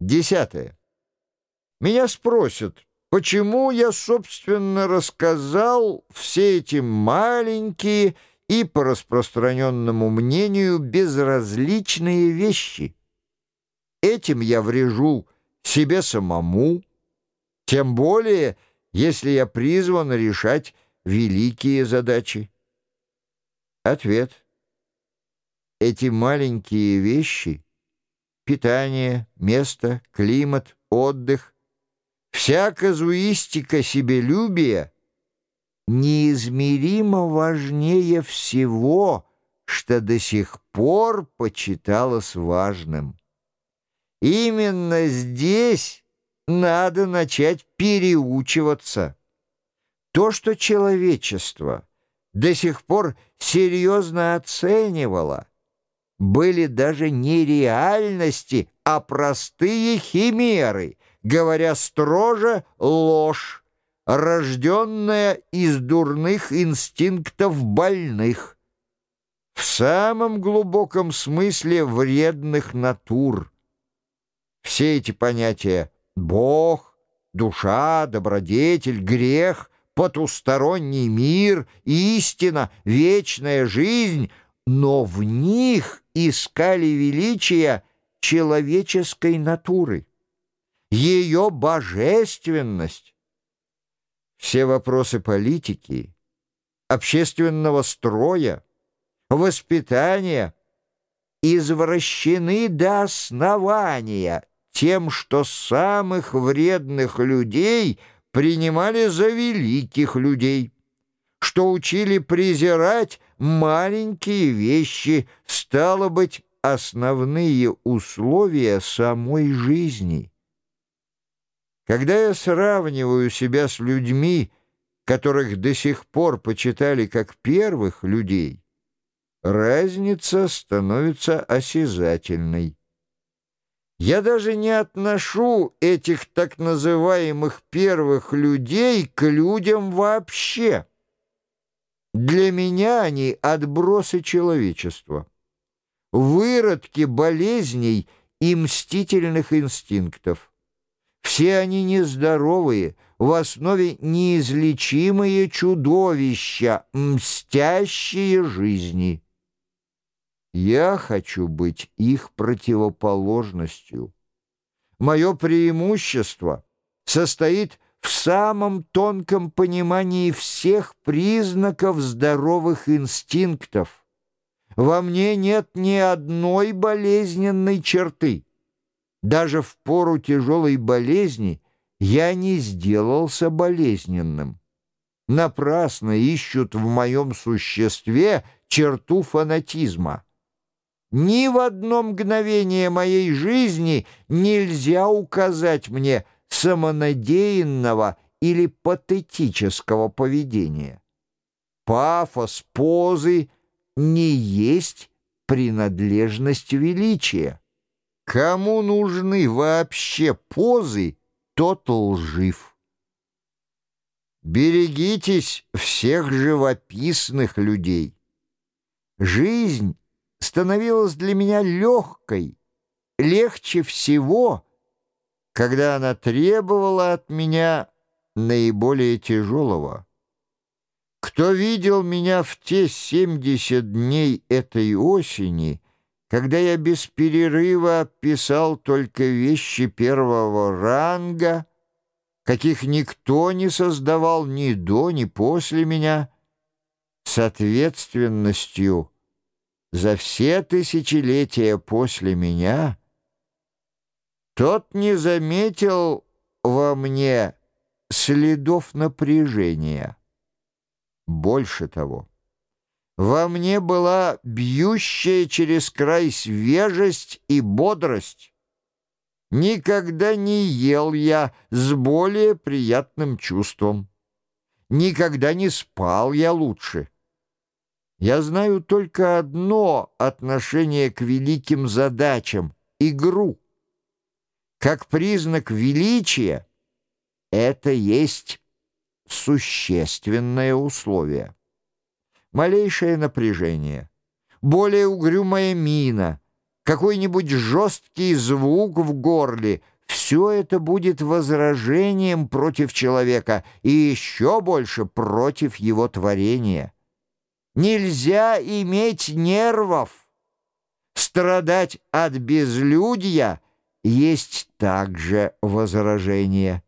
Десятое. Меня спросят, почему я, собственно, рассказал все эти маленькие и, по распространенному мнению, безразличные вещи. Этим я врежу себе самому, тем более, если я призван решать великие задачи. Ответ. Эти маленькие вещи — питание, место, климат, отдых, вся казуистика себелюбия неизмеримо важнее всего, что до сих пор почиталось важным. Именно здесь надо начать переучиваться. То, что человечество до сих пор серьезно оценивало — были даже не реальности, а простые химеры, говоря строже, ложь, рожденная из дурных инстинктов больных, в самом глубоком смысле вредных натур. Все эти понятия «Бог», «душа», «добродетель», «грех», «потусторонний мир», «истина», «вечная жизнь» но в них искали величия человеческой натуры, ее божественность. Все вопросы политики, общественного строя, воспитания извращены до основания тем, что самых вредных людей принимали за великих людей что учили презирать маленькие вещи, стало быть, основные условия самой жизни. Когда я сравниваю себя с людьми, которых до сих пор почитали как первых людей, разница становится осязательной. Я даже не отношу этих так называемых первых людей к людям вообще. Для меня они отбросы человечества, выродки болезней и мстительных инстинктов. Все они нездоровые, в основе неизлечимые чудовища, мстящие жизни. Я хочу быть их противоположностью. Мое преимущество состоит в самом тонком понимании всех признаков здоровых инстинктов. Во мне нет ни одной болезненной черты. Даже в пору тяжелой болезни я не сделался болезненным. Напрасно ищут в моем существе черту фанатизма. Ни в одно мгновение моей жизни нельзя указать мне – самонадеянного или патетического поведения. Пафос позы не есть принадлежность величия. Кому нужны вообще позы, тот лжив. Берегитесь всех живописных людей. Жизнь становилась для меня легкой, легче всего — когда она требовала от меня наиболее тяжелого. Кто видел меня в те 70 дней этой осени, когда я без перерыва писал только вещи первого ранга, каких никто не создавал ни до, ни после меня, с ответственностью за все тысячелетия после меня — тот не заметил во мне следов напряжения. Больше того, во мне была бьющая через край свежесть и бодрость. Никогда не ел я с более приятным чувством. Никогда не спал я лучше. Я знаю только одно отношение к великим задачам — игру как признак величия, это есть существенное условие. Малейшее напряжение, более угрюмая мина, какой-нибудь жесткий звук в горле — все это будет возражением против человека и еще больше против его творения. Нельзя иметь нервов. Страдать от безлюдья есть также возражение.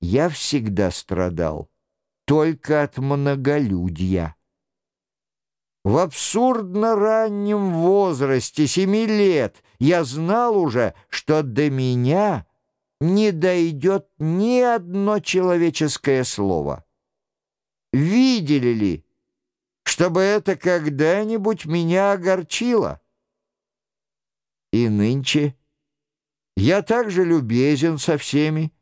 Я всегда страдал только от многолюдья. В абсурдно раннем возрасте, семи лет, я знал уже, что до меня не дойдет ни одно человеческое слово. Видели ли, чтобы это когда-нибудь меня огорчило? И нынче я также любезен со всеми,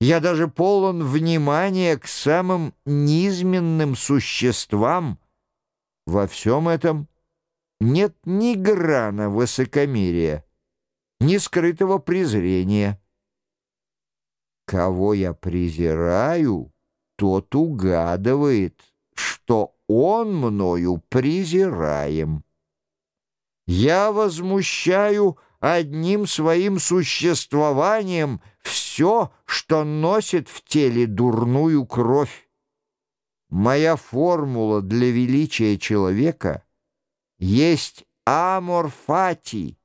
я даже полон внимания к самым низменным существам, во всем этом нет ни грана высокомерия, ни скрытого презрения. Кого я презираю, тот угадывает, что он мною презираем. Я возмущаю одним своим существованием все, что носит в теле дурную кровь. Моя формула для величия человека есть амор фати,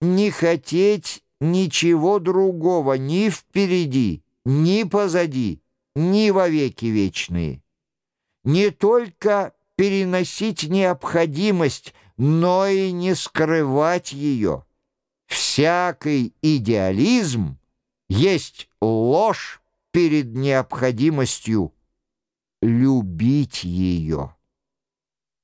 не хотеть ничего другого ни впереди, ни позади, ни во веки вечные. Не только переносить необходимость, но и не скрывать ее. Всякий идеализм есть ложь перед необходимостью любить ее.